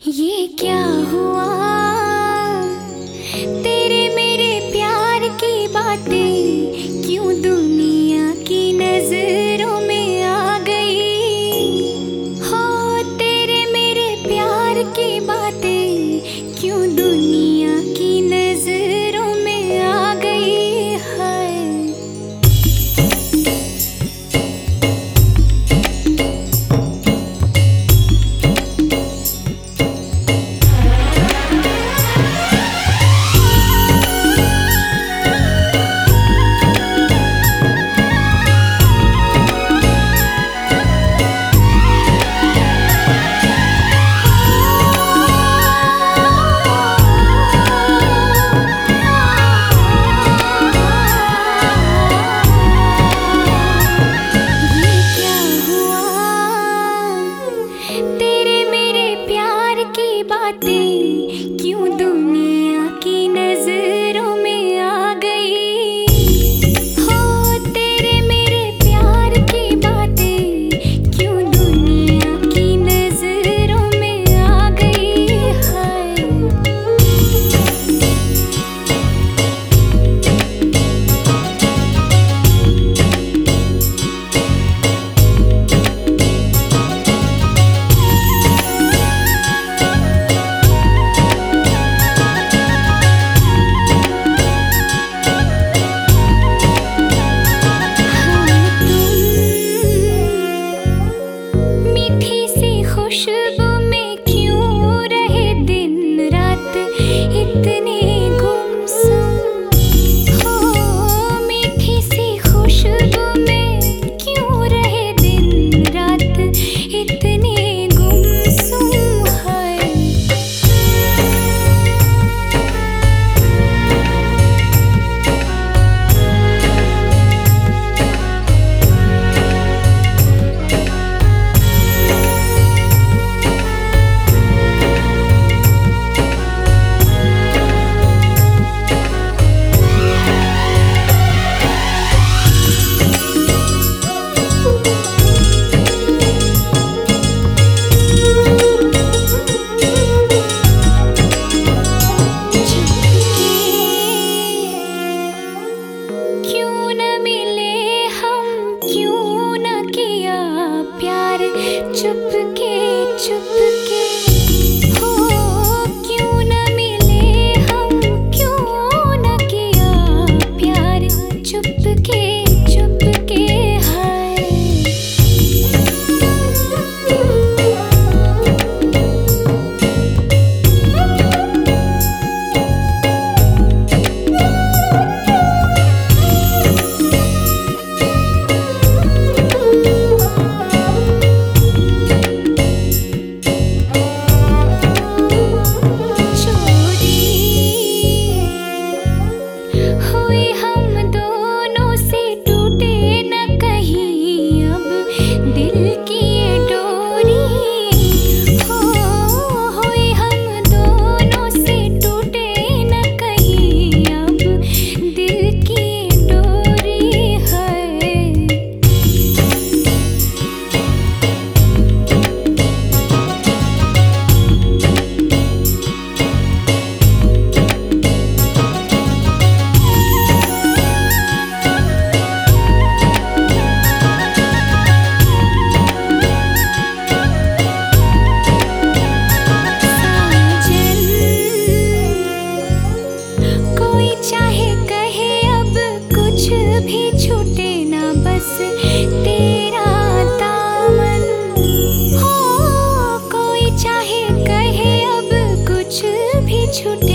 ये क्या हुआ? तेरे मेरे प्यार की बातें चुप के चुप कभी छूटे ना बस तेरा दामन। हो कोई चाहे कहे अब कुछ भी छूटे